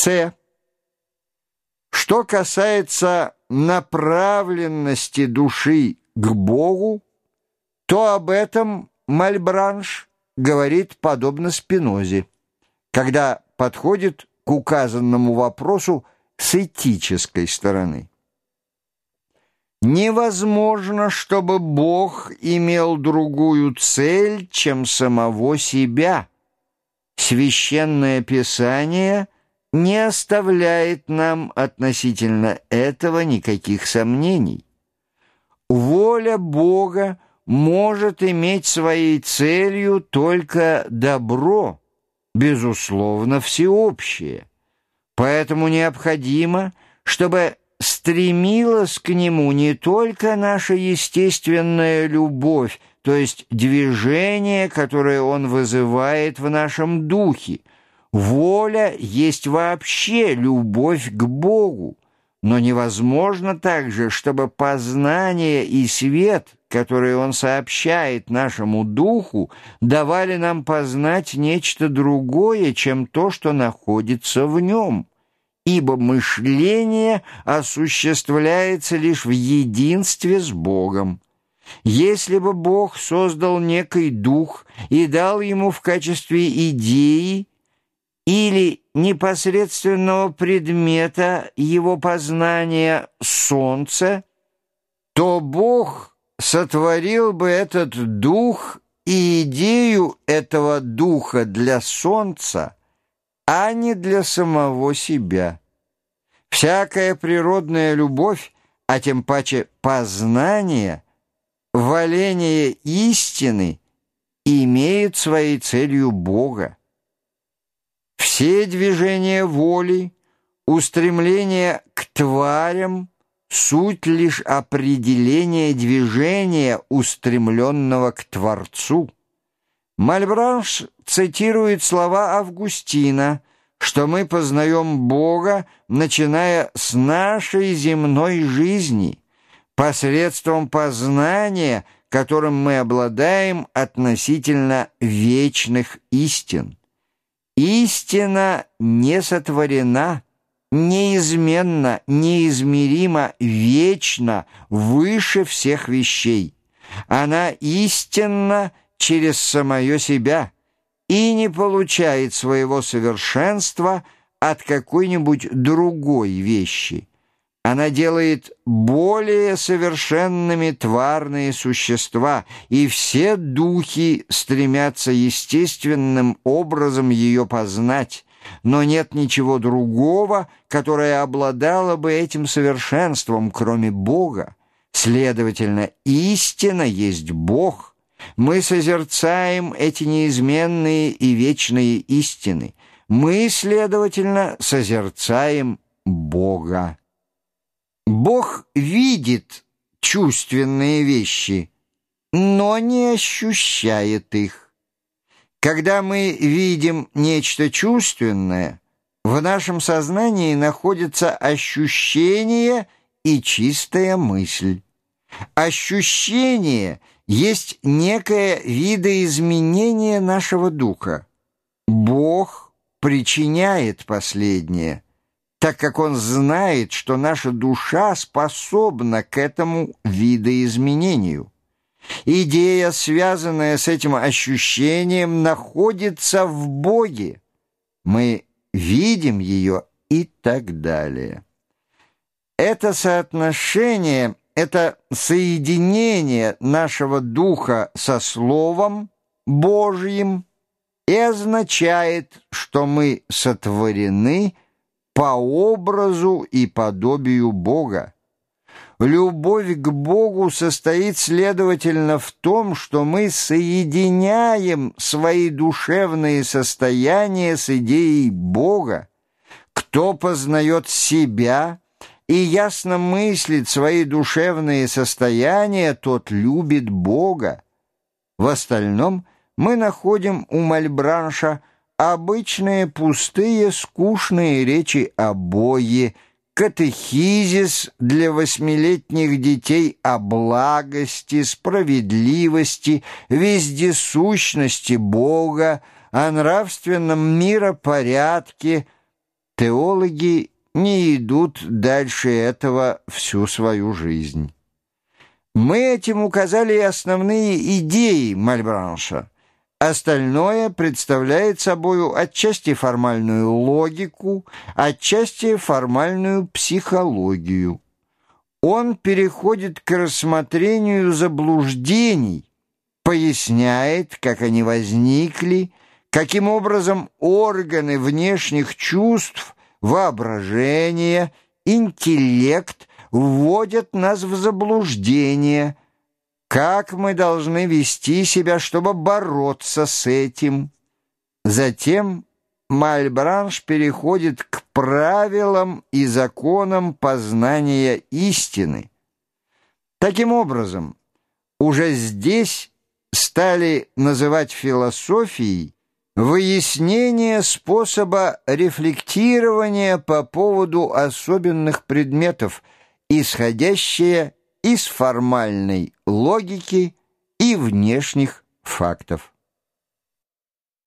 С. Что касается направленности души к Богу, то об этом Мальбранш говорит подобно Спинозе, когда подходит к указанному вопросу с этической стороны. Невозможно, чтобы Бог имел другую цель, чем самого себя. Священное Писание не оставляет нам относительно этого никаких сомнений. Воля Бога может иметь своей целью только добро, безусловно, всеобщее. Поэтому необходимо, чтобы стремилась к нему не только наша естественная любовь, то есть движение, которое он вызывает в нашем духе. Воля есть вообще любовь к Богу, но невозможно также, чтобы познание и свет, которые он сообщает нашему духу, давали нам познать нечто другое, чем то, что находится в нем ибо мышление осуществляется лишь в единстве с Богом. Если бы Бог создал некий дух и дал ему в качестве идеи или непосредственного предмета его познания солнце, то Бог сотворил бы этот дух и идею этого духа для солнца, а не для самого себя. Всякая природная любовь, а тем паче познание, валение истины имеют своей целью Бога. Все движения воли, устремление к тварям — суть лишь определение движения, устремленного к Творцу. Мальбранш цитирует слова Августина, что мы познаем Бога, начиная с нашей земной жизни, посредством познания, которым мы обладаем относительно вечных истин. Истина не сотворена, неизменна, неизмеримо, вечна, выше всех вещей. Она истинна через самое себя и не получает своего совершенства от какой-нибудь другой вещи. Она делает более совершенными тварные существа, и все духи стремятся естественным образом ее познать, но нет ничего другого, которое обладало бы этим совершенством, кроме Бога. Следовательно, истина есть Бог, мы созерцаем эти неизменные и вечные истины. Мы, следовательно, созерцаем Бога. Бог видит чувственные вещи, но не ощущает их. Когда мы видим нечто чувственное, в нашем сознании находится ощущение и чистая мысль. Ощущение есть некое видоизменение нашего духа. Бог причиняет последнее, так как Он знает, что наша душа способна к этому видоизменению. Идея, связанная с этим ощущением, находится в Боге. Мы видим ее и так далее. Это соотношение это соединение нашего духа со Словом Божьим и означает, что мы сотворены по образу и подобию Бога. Любовь к Богу состоит, следовательно, в том, что мы соединяем свои душевные состояния с идеей Бога. Кто познает себя – и ясно мыслит свои душевные состояния, тот любит Бога. В остальном мы находим у Мальбранша обычные пустые, скучные речи о Боге, катехизис для восьмилетних детей о благости, справедливости, вездесущности Бога, о нравственном миропорядке – теологи не идут дальше этого всю свою жизнь. Мы этим указали основные идеи Мальбранша. Остальное представляет собою отчасти формальную логику, отчасти формальную психологию. Он переходит к рассмотрению заблуждений, поясняет, как они возникли, каким образом органы внешних чувств, воображение, интеллект вводят нас в заблуждение, как мы должны вести себя, чтобы бороться с этим. Затем Мальбранш переходит к правилам и законам познания истины. Таким образом, уже здесь стали называть философией выяснение способа рефлектирования по поводу особенных предметов, исходящее из формальной логики и внешних фактов.